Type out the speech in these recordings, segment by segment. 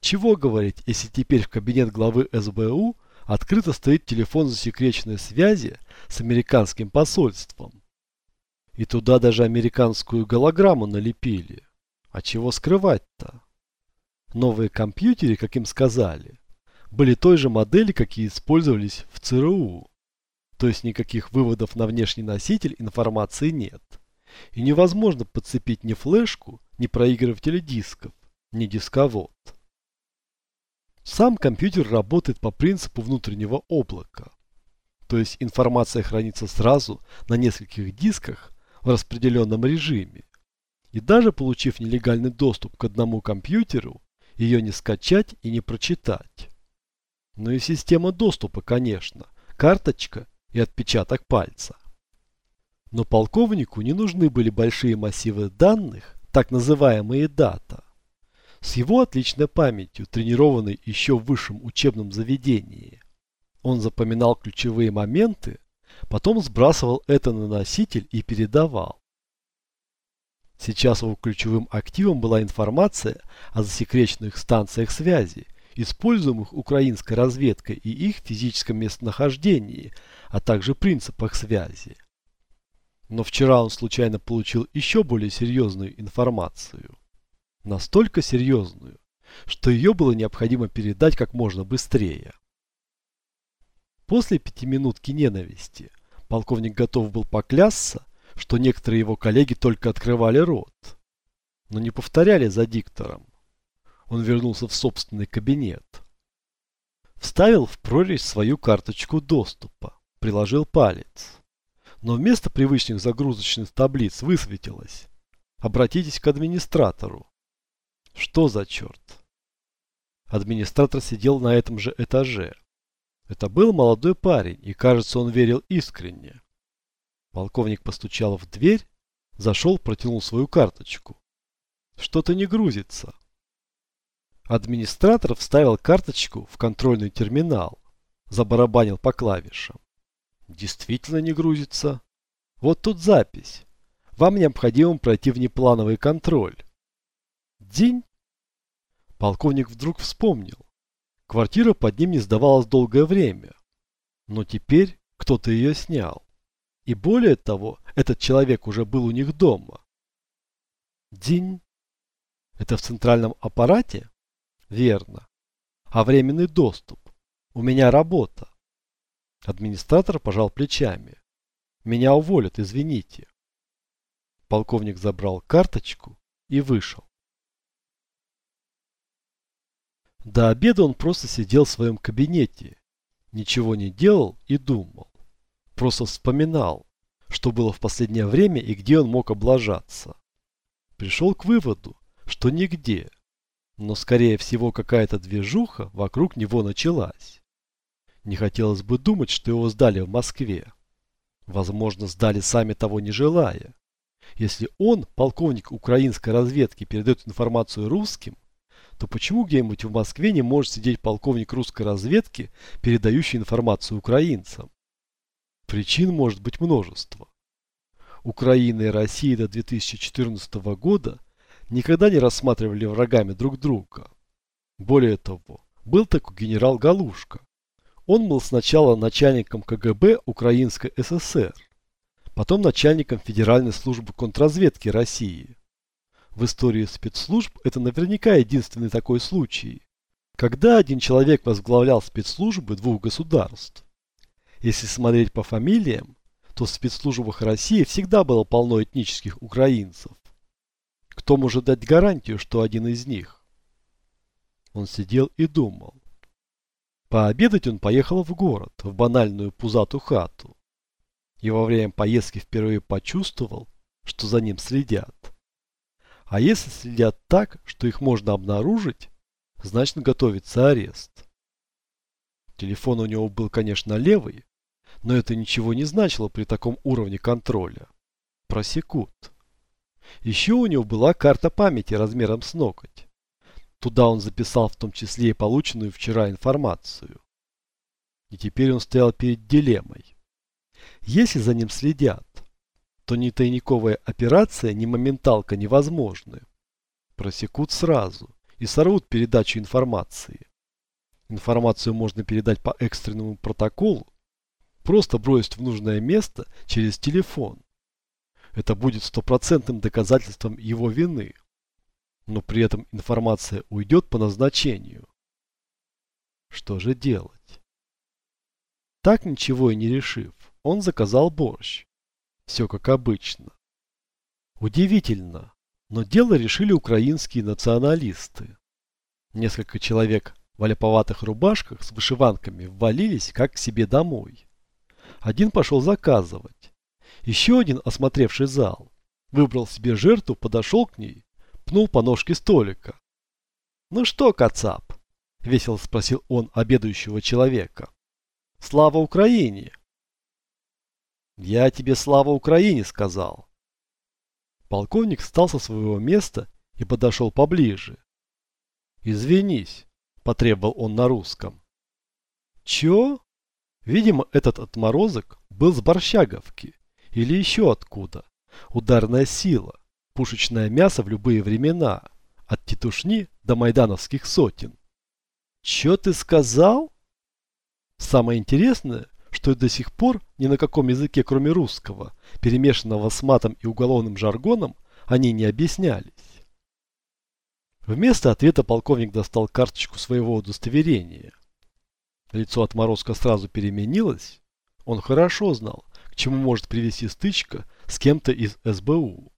Чего говорить, если теперь в кабинет главы СБУ открыто стоит телефон засекреченной связи с американским посольством. И туда даже американскую голограмму налепили. А чего скрывать-то? Новые компьютеры, как им сказали, были той же модели, какие использовались в ЦРУ. То есть никаких выводов на внешний носитель информации нет. И невозможно подцепить ни флешку, ни проигрыватель дисков, ни дисковод. Сам компьютер работает по принципу внутреннего облака. То есть информация хранится сразу на нескольких дисках в распределенном режиме. И даже получив нелегальный доступ к одному компьютеру, ее не скачать и не прочитать. Ну и система доступа, конечно, карточка и отпечаток пальца. Но полковнику не нужны были большие массивы данных, так называемые дата. С его отличной памятью, тренированной еще в высшем учебном заведении, он запоминал ключевые моменты, потом сбрасывал это на носитель и передавал. Сейчас его ключевым активом была информация о засекреченных станциях связи, используемых украинской разведкой и их физическом местонахождении, а также принципах связи. Но вчера он случайно получил еще более серьезную информацию. Настолько серьезную, что ее было необходимо передать как можно быстрее. После пятиминутки ненависти полковник готов был поклясться, что некоторые его коллеги только открывали рот, но не повторяли за диктором. Он вернулся в собственный кабинет. Вставил в прорезь свою карточку доступа, приложил палец. Но вместо привычных загрузочных таблиц высветилось. Обратитесь к администратору. Что за черт? Администратор сидел на этом же этаже. Это был молодой парень, и, кажется, он верил искренне. Полковник постучал в дверь, зашел, протянул свою карточку. Что-то не грузится. Администратор вставил карточку в контрольный терминал, забарабанил по клавишам. Действительно не грузится. Вот тут запись. Вам необходимо пройти внеплановый контроль. День. Полковник вдруг вспомнил. Квартира под ним не сдавалась долгое время. Но теперь кто-то ее снял. И более того, этот человек уже был у них дома. День. Это в центральном аппарате? Верно. А временный доступ? У меня работа. Администратор пожал плечами. Меня уволят, извините. Полковник забрал карточку и вышел. До обеда он просто сидел в своем кабинете, ничего не делал и думал. Просто вспоминал, что было в последнее время и где он мог облажаться. Пришел к выводу, что нигде, но скорее всего какая-то движуха вокруг него началась. Не хотелось бы думать, что его сдали в Москве. Возможно, сдали сами того не желая. Если он, полковник украинской разведки, передает информацию русским, то почему где-нибудь в Москве не может сидеть полковник русской разведки, передающий информацию украинцам? Причин может быть множество. Украина и Россия до 2014 года никогда не рассматривали врагами друг друга. Более того, был такой генерал Галушка. Он был сначала начальником КГБ Украинской ССР, потом начальником Федеральной службы контрразведки России. В истории спецслужб это наверняка единственный такой случай, когда один человек возглавлял спецслужбы двух государств. Если смотреть по фамилиям, то в спецслужбах России всегда было полно этнических украинцев. Кто может дать гарантию, что один из них? Он сидел и думал. Пообедать он поехал в город, в банальную пузатую хату. И во время поездки впервые почувствовал, что за ним следят. А если следят так, что их можно обнаружить, значит готовится арест. Телефон у него был, конечно, левый, но это ничего не значило при таком уровне контроля. Просекут. Еще у него была карта памяти размером с ноготь. Туда он записал в том числе и полученную вчера информацию. И теперь он стоял перед дилеммой. Если за ним следят, то ни тайниковая операция, ни моменталка невозможны. Просекут сразу, и сорвут передачу информации. Информацию можно передать по экстренному протоколу, просто бросить в нужное место через телефон. Это будет стопроцентным доказательством его вины. Но при этом информация уйдет по назначению. Что же делать? Так ничего и не решив, он заказал борщ. Все как обычно. Удивительно, но дело решили украинские националисты. Несколько человек в аляповатых рубашках с вышиванками ввалились как к себе домой. Один пошел заказывать. Еще один, осмотревший зал, выбрал себе жертву, подошел к ней, пнул по ножке столика. «Ну что, Кацап?» – весело спросил он обедающего человека. «Слава Украине!» «Я тебе слава Украине!» – сказал. Полковник встал со своего места и подошел поближе. «Извинись», – потребовал он на русском. «Чё?» Видимо, этот отморозок был с Борщаговки или еще откуда. Ударная сила, пушечное мясо в любые времена, от тетушни до майдановских сотен. Чё ты сказал? Самое интересное, что и до сих пор ни на каком языке, кроме русского, перемешанного с матом и уголовным жаргоном, они не объяснялись. Вместо ответа полковник достал карточку своего удостоверения. Лицо отморозка сразу переменилось. Он хорошо знал, к чему может привести стычка с кем-то из СБУ.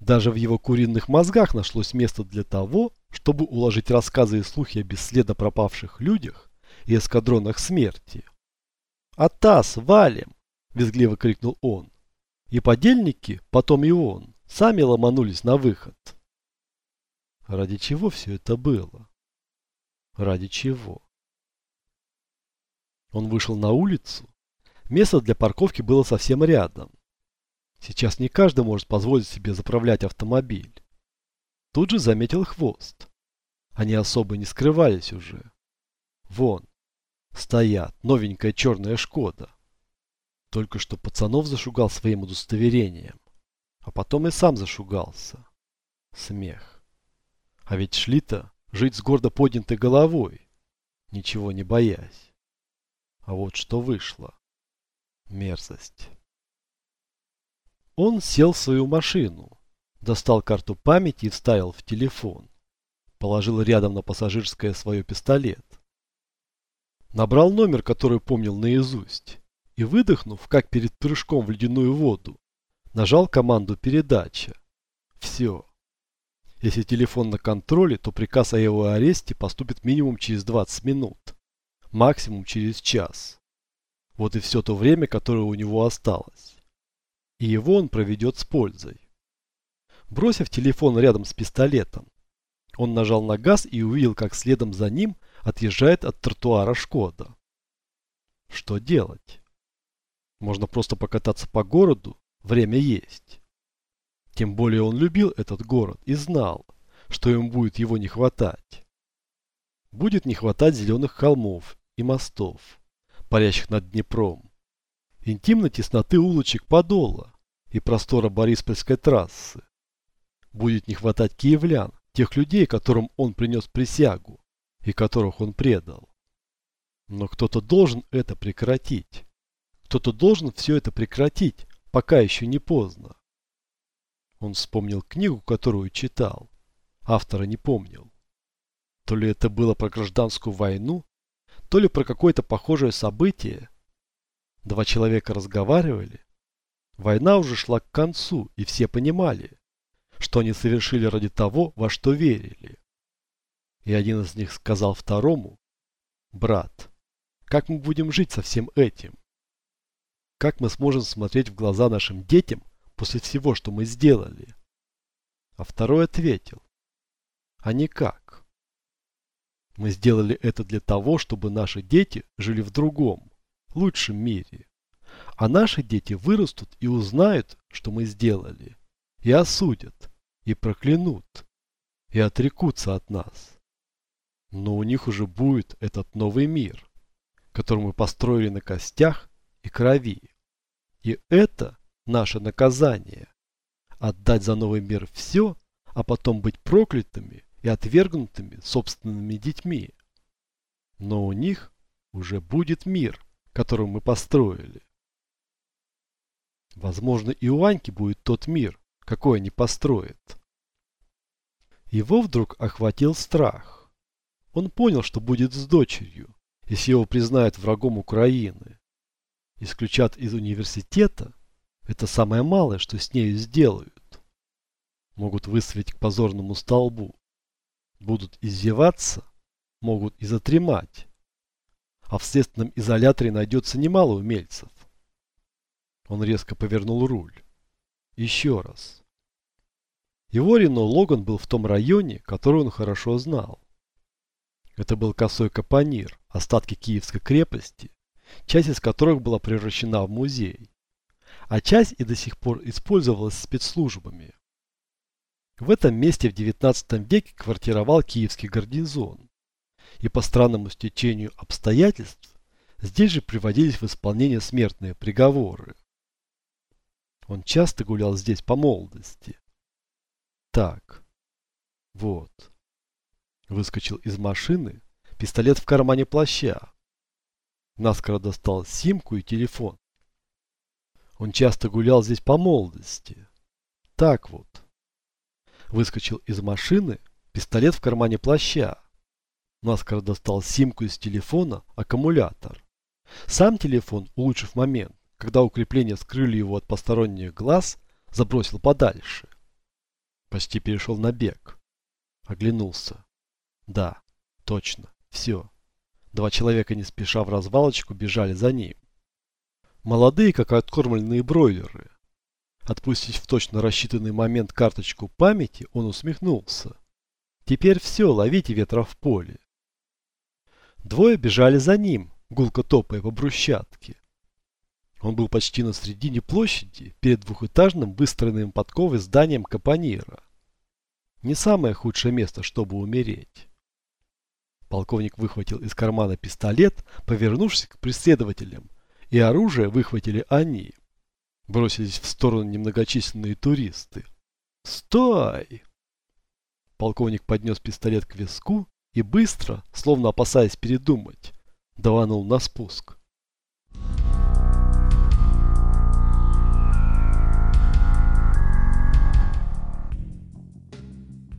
Даже в его куриных мозгах нашлось место для того, чтобы уложить рассказы и слухи о бесследно пропавших людях и эскадронах смерти. «Атас, валим!» – визгливо крикнул он. И подельники, потом и он, сами ломанулись на выход. Ради чего все это было? Ради чего? Он вышел на улицу. Место для парковки было совсем рядом. Сейчас не каждый может позволить себе заправлять автомобиль. Тут же заметил хвост. Они особо не скрывались уже. Вон, стоят, новенькая черная Шкода. Только что пацанов зашугал своим удостоверением. А потом и сам зашугался. Смех. А ведь шли-то жить с гордо поднятой головой, ничего не боясь. А вот что вышло. Мерзость. Он сел в свою машину, достал карту памяти и вставил в телефон. Положил рядом на пассажирское свое пистолет. Набрал номер, который помнил наизусть. И выдохнув, как перед прыжком в ледяную воду, нажал команду передача. Все. Если телефон на контроле, то приказ о его аресте поступит минимум через 20 минут максимум через час. Вот и все то время, которое у него осталось. И его он проведет с пользой. Бросив телефон рядом с пистолетом, он нажал на газ и увидел, как следом за ним отъезжает от тротуара Шкода. Что делать? Можно просто покататься по городу, время есть. Тем более он любил этот город и знал, что ему будет его не хватать. Будет не хватать зеленых холмов и мостов, парящих над Днепром, интимной тесноты улочек Подола и простора Бориспольской трассы. Будет не хватать киевлян, тех людей, которым он принес присягу и которых он предал. Но кто-то должен это прекратить. Кто-то должен все это прекратить, пока еще не поздно. Он вспомнил книгу, которую читал. Автора не помнил. То ли это было про гражданскую войну, то ли про какое-то похожее событие. Два человека разговаривали. Война уже шла к концу, и все понимали, что они совершили ради того, во что верили. И один из них сказал второму, «Брат, как мы будем жить со всем этим? Как мы сможем смотреть в глаза нашим детям после всего, что мы сделали?» А второй ответил, «А никак. Мы сделали это для того, чтобы наши дети жили в другом, лучшем мире. А наши дети вырастут и узнают, что мы сделали, и осудят, и проклянут, и отрекутся от нас. Но у них уже будет этот новый мир, который мы построили на костях и крови. И это наше наказание. Отдать за новый мир все, а потом быть проклятыми и отвергнутыми собственными детьми. Но у них уже будет мир, который мы построили. Возможно, и у Аньки будет тот мир, какой они построят. Его вдруг охватил страх. Он понял, что будет с дочерью, если его признают врагом Украины. Исключат из университета – это самое малое, что с нею сделают. Могут выставить к позорному столбу. Будут издеваться, могут и затремать. А в следственном изоляторе найдется немало умельцев. Он резко повернул руль. Еще раз. Его Рено Логан был в том районе, который он хорошо знал. Это был косой капонир, остатки Киевской крепости, часть из которых была превращена в музей, а часть и до сих пор использовалась спецслужбами. В этом месте в XIX веке квартировал киевский гарнизон, и по странному стечению обстоятельств здесь же приводились в исполнение смертные приговоры. Он часто гулял здесь по молодости. Так, вот. Выскочил из машины, пистолет в кармане плаща. Наскоро достал симку и телефон. Он часто гулял здесь по молодости. Так вот. Выскочил из машины, пистолет в кармане плаща. Наскоро достал симку из телефона, аккумулятор. Сам телефон, улучшив момент, когда укрепления скрыли его от посторонних глаз, забросил подальше. Почти перешел на бег. Оглянулся. Да, точно, все. Два человека не спеша в развалочку бежали за ним. Молодые, как откормленные бройлеры. Отпустив в точно рассчитанный момент карточку памяти, он усмехнулся. Теперь все, ловите ветра в поле. Двое бежали за ним, гулко топая по брусчатке. Он был почти на середине площади, перед двухэтажным выстроенным подковой зданием Капонира. Не самое худшее место, чтобы умереть. Полковник выхватил из кармана пистолет, повернувшись к преследователям, и оружие выхватили они. Бросились в сторону немногочисленные туристы. «Стой!» Полковник поднес пистолет к виску и быстро, словно опасаясь передумать, даванул на спуск.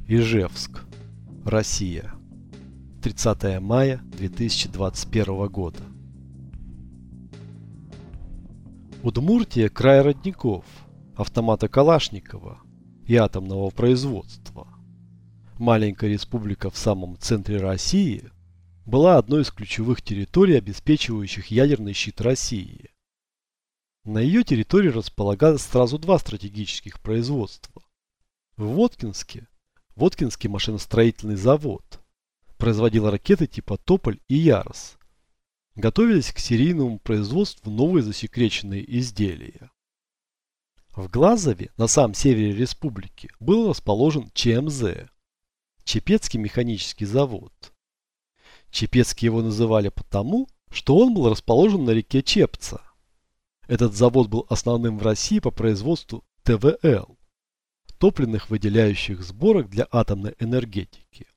Ижевск, Россия. 30 мая 2021 года. Удмуртия – край родников, автомата Калашникова и атомного производства. Маленькая республика в самом центре России была одной из ключевых территорий, обеспечивающих ядерный щит России. На ее территории располагалось сразу два стратегических производства. В Воткинске Воткинский машиностроительный завод производил ракеты типа «Тополь» и «Ярос». Готовились к серийному производству новые засекреченные изделия. В Глазове, на самом севере республики, был расположен ЧМЗ – Чепецкий механический завод. Чепецкий его называли потому, что он был расположен на реке Чепца. Этот завод был основным в России по производству ТВЛ топливных выделяющих сборок для атомной энергетики.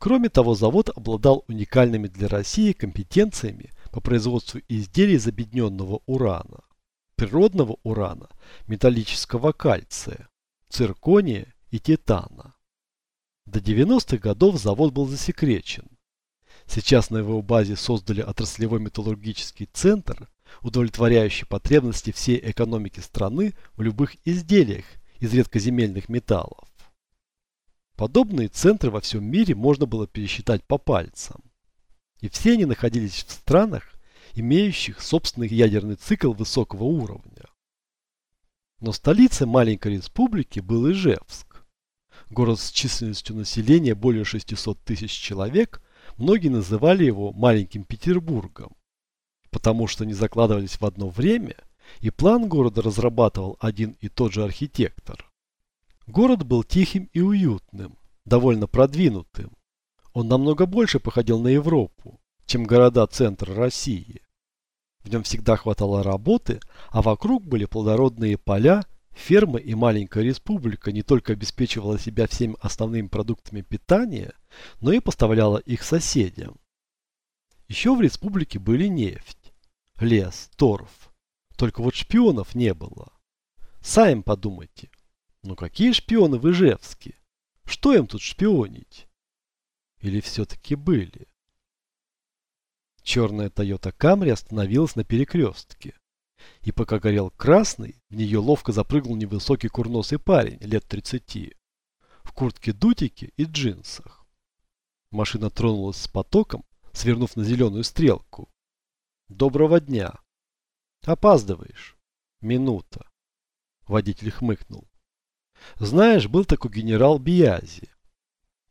Кроме того, завод обладал уникальными для России компетенциями по производству изделий из объединенного урана, природного урана, металлического кальция, циркония и титана. До 90-х годов завод был засекречен. Сейчас на его базе создали отраслевой металлургический центр, удовлетворяющий потребности всей экономики страны в любых изделиях из редкоземельных металлов. Подобные центры во всем мире можно было пересчитать по пальцам. И все они находились в странах, имеющих собственный ядерный цикл высокого уровня. Но столицей маленькой республики был Ижевск. Город с численностью населения более 600 тысяч человек, многие называли его маленьким Петербургом потому что не закладывались в одно время, и план города разрабатывал один и тот же архитектор. Город был тихим и уютным, довольно продвинутым. Он намного больше походил на Европу, чем города центра России. В нем всегда хватало работы, а вокруг были плодородные поля Ферма и маленькая республика не только обеспечивала себя всеми основными продуктами питания, но и поставляла их соседям. Еще в республике были нефть, лес, торф. Только вот шпионов не было. Сами подумайте. Ну какие шпионы в Ижевске? Что им тут шпионить? Или все-таки были? Черная Toyota Camry остановилась на перекрестке. И пока горел красный, в нее ловко запрыгнул невысокий курносый парень лет 30 в куртке-дутике и джинсах. Машина тронулась с потоком, свернув на зеленую стрелку. «Доброго дня!» «Опаздываешь?» «Минута!» Водитель хмыкнул. «Знаешь, был такой генерал Биази.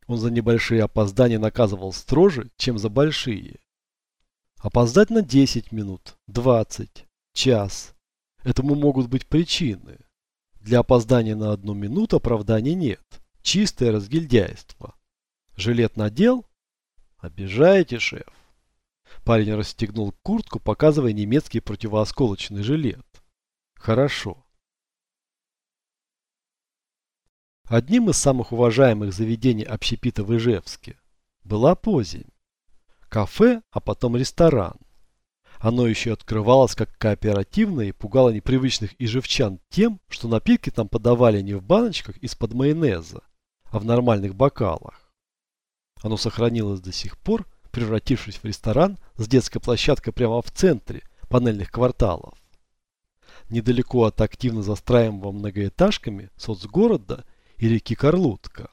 Он за небольшие опоздания наказывал строже, чем за большие. Опоздать на 10 минут, 20, час. Этому могут быть причины. Для опоздания на одну минуту оправдания нет. Чистое разгильдяйство. Жилет надел? Обижаете, шеф. Парень расстегнул куртку, показывая немецкий противоосколочный жилет. Хорошо. Одним из самых уважаемых заведений общепита в Ижевске была Позень. Кафе, а потом ресторан. Оно еще открывалось как кооперативное и пугало непривычных ижевчан тем, что напитки там подавали не в баночках из-под майонеза, а в нормальных бокалах. Оно сохранилось до сих пор, превратившись в ресторан с детской площадкой прямо в центре панельных кварталов. Недалеко от активно застраиваемого многоэтажками соцгорода и реки Карлутка.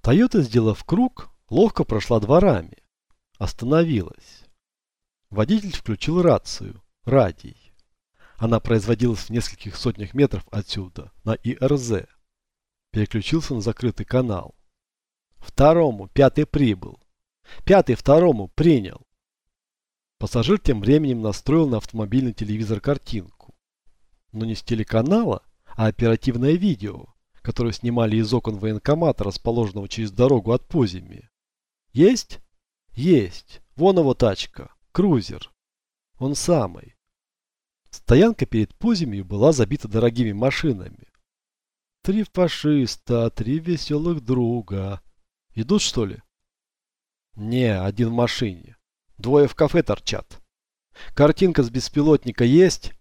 Тойота, сделав круг, Ловко прошла дворами. Остановилась. Водитель включил рацию. Радий. Она производилась в нескольких сотнях метров отсюда, на ИРЗ. Переключился на закрытый канал. Второму, пятый прибыл. Пятый второму принял. Пассажир тем временем настроил на автомобильный телевизор картинку. Но не с телеканала, а оперативное видео, которое снимали из окон военкомата, расположенного через дорогу от Позими. Есть? Есть. Вон его тачка. Крузер. Он самый. Стоянка перед поземью была забита дорогими машинами. Три фашиста, три веселых друга. Идут, что ли? Не, один в машине. Двое в кафе торчат. Картинка с беспилотника есть?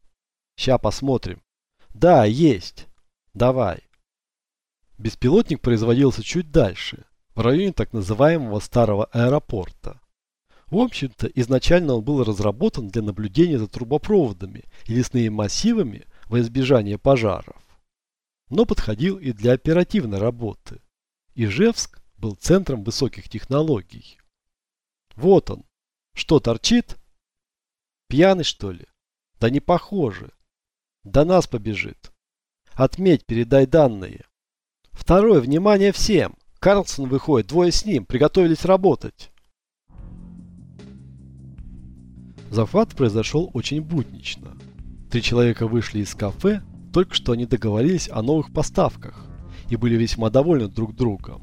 Ща посмотрим. Да, есть. Давай. Беспилотник производился чуть дальше в районе так называемого старого аэропорта. В общем-то, изначально он был разработан для наблюдения за трубопроводами и лесными массивами во избежание пожаров. Но подходил и для оперативной работы. Ижевск был центром высоких технологий. Вот он. Что торчит? Пьяный, что ли? Да не похоже. До нас побежит. Отметь, передай данные. Второе, внимание всем. Карлсон выходит, двое с ним, приготовились работать. Захват произошел очень буднично. Три человека вышли из кафе, только что они договорились о новых поставках и были весьма довольны друг другом.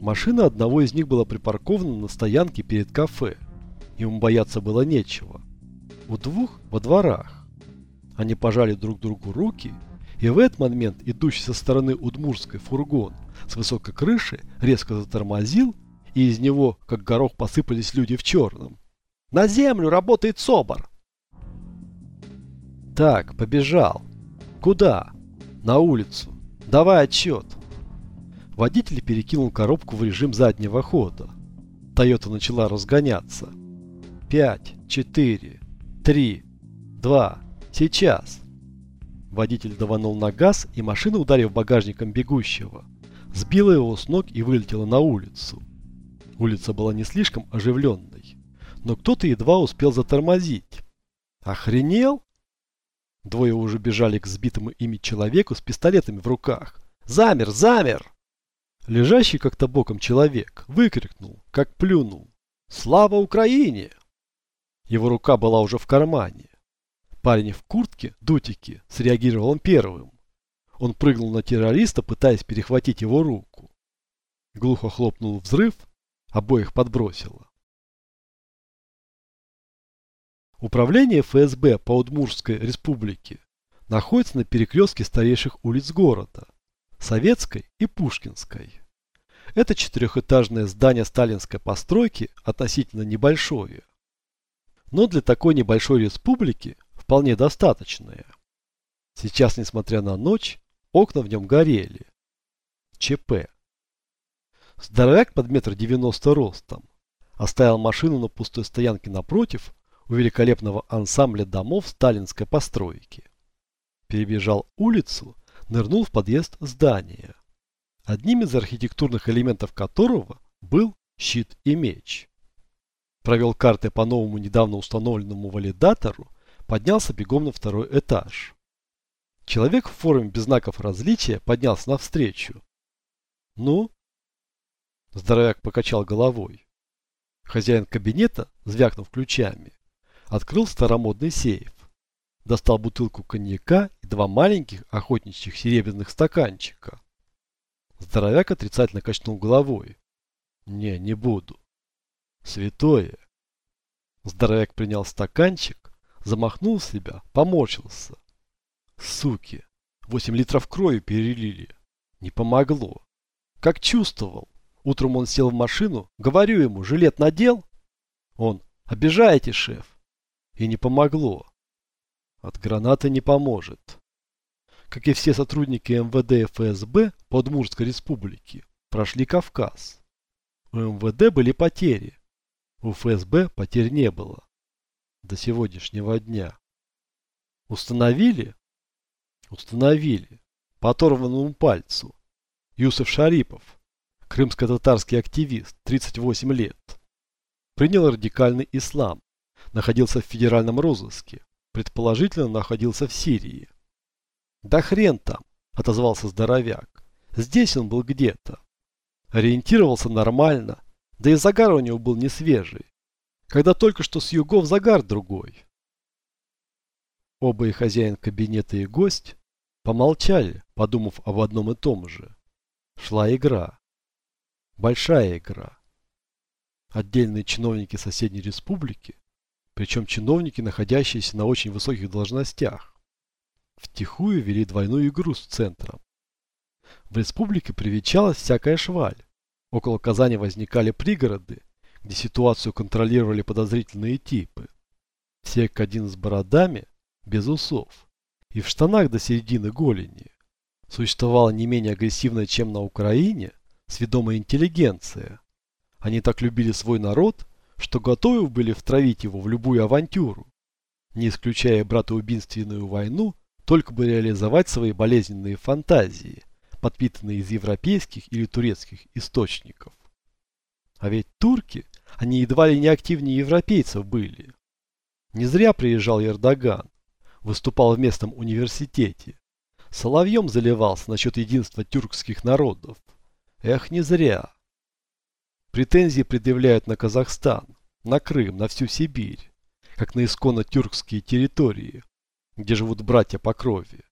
Машина одного из них была припаркована на стоянке перед кафе. Ему бояться было нечего. У двух во дворах. Они пожали друг другу руки, и в этот момент идущий со стороны Удмурской фургон с высокой крыши резко затормозил, и из него, как горох, посыпались люди в черном. «На землю! Работает СОБР!» «Так, побежал. Куда?» «На улицу. Давай отчет». Водитель перекинул коробку в режим заднего хода. Тойота начала разгоняться. «Пять, четыре, три, два, сейчас!» Водитель даванул на газ, и машина, ударив багажником бегущего, сбила его с ног и вылетела на улицу. Улица была не слишком оживленной, но кто-то едва успел затормозить. Охренел? Двое уже бежали к сбитому ими человеку с пистолетами в руках. «Замер! Замер!» Лежащий как-то боком человек выкрикнул, как плюнул. «Слава Украине!» Его рука была уже в кармане. Парень в куртке, дутике, среагировал он первым. Он прыгнул на террориста, пытаясь перехватить его руку. Глухо хлопнул взрыв, обоих подбросило. Управление ФСБ по Удмуртской республике находится на перекрестке старейших улиц города – Советской и Пушкинской. Это четырехэтажное здание сталинской постройки относительно небольшое, но для такой небольшой республики вполне достаточное. Сейчас, несмотря на ночь, окна в нем горели. ЧП. Здоровяк под метр девяносто ростом оставил машину на пустой стоянке напротив у великолепного ансамбля домов сталинской постройки. Перебежал улицу, нырнул в подъезд здания, одним из архитектурных элементов которого был щит и меч. Провел карты по новому недавно установленному валидатору, поднялся бегом на второй этаж. Человек в форме без знаков различия поднялся навстречу. «Ну?» Здоровяк покачал головой. Хозяин кабинета, звякнув ключами, открыл старомодный сейф. Достал бутылку коньяка и два маленьких охотничьих серебряных стаканчика. Здоровяк отрицательно качнул головой. «Не, не буду. Святое». Здоровяк принял стаканчик, замахнул себя, поморщился. Суки, восемь литров крови перелили. Не помогло. Как чувствовал. Утром он сел в машину, говорю ему, жилет надел? Он, обижаете, шеф. И не помогло. От гранаты не поможет. Как и все сотрудники МВД и ФСБ Подмурской республики, прошли Кавказ. У МВД были потери. У ФСБ потерь не было. До сегодняшнего дня. Установили? Установили. По оторванному пальцу. Юсuf Шарипов, крымско-татарский активист, 38 лет. Принял радикальный ислам. Находился в федеральном розыске. Предположительно, находился в Сирии. «Да хрен там!» – отозвался здоровяк. «Здесь он был где-то. Ориентировался нормально, да и загар у него был не свежий. Когда только что с югов загар другой». Оба и хозяин кабинета, и гость помолчали, подумав об одном и том же. Шла игра. Большая игра. Отдельные чиновники соседней республики, причем чиновники, находящиеся на очень высоких должностях, втихую вели двойную игру с центром. В республике привечалась всякая шваль. Около Казани возникали пригороды, где ситуацию контролировали подозрительные типы. Все как один с бородами, без усов, и в штанах до середины голени. Существовала не менее агрессивная, чем на Украине, сведомая интеллигенция. Они так любили свой народ, что готовы были втравить его в любую авантюру, не исключая братоубийственную войну, только бы реализовать свои болезненные фантазии, подпитанные из европейских или турецких источников. А ведь турки, они едва ли не активнее европейцев были. Не зря приезжал Эрдоган, выступал в местном университете. Соловьем заливался насчет единства тюркских народов. Эх, не зря. Претензии предъявляют на Казахстан, на Крым, на всю Сибирь, как на исконно тюркские территории, где живут братья по крови.